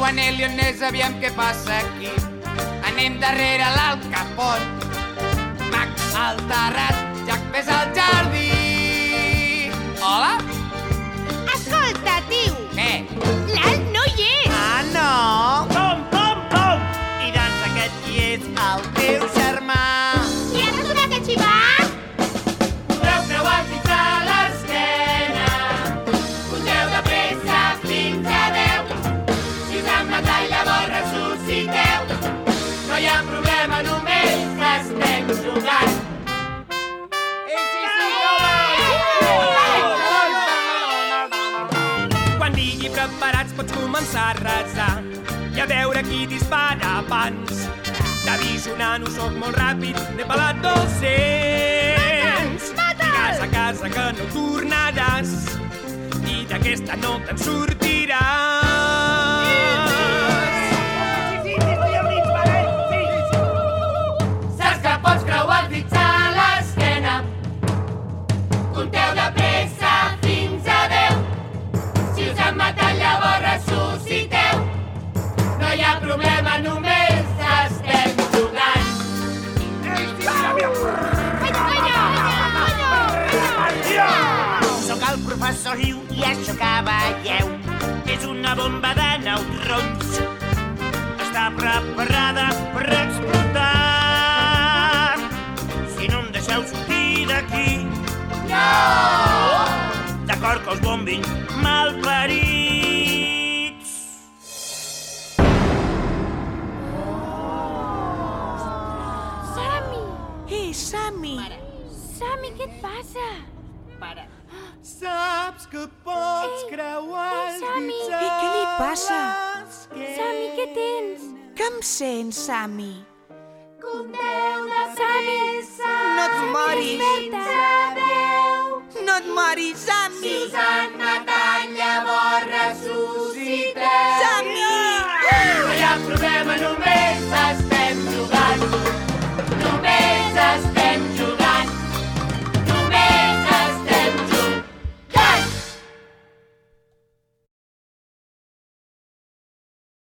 vés aviam què passa aquí. Anem darrere l'Al Capón. Mac al terrat, Jack ves al jardí. Hola? Escolta, tio, Què? l'Al no hi és. Ah, no? Tom, Tom, Tom! I doncs aquest qui és el teu germà. Preparats pots començar a resar i a veure qui dispara abans. T'aviso, nano, sóc molt ràpid, n'he pelat 200. Digues a casa que no tornaràs i d'aquesta no te'n sortiràs. El professor Hiu i això que veieu és una bomba de neutrons. Està preparada per explotar. Si no em deixeu sortir d'aquí... No! D'acord que us bombin malparits. Sami! Ei, Sami! Sami, què et passa? Saps que pots Ei, creuar ei, Sami. dits a Ei, què li passa? Sami, què tens? Que em sents, Sami? Compteu de Sami! No et moris! No et moris, Sami! han matat, llavors ressusciteu.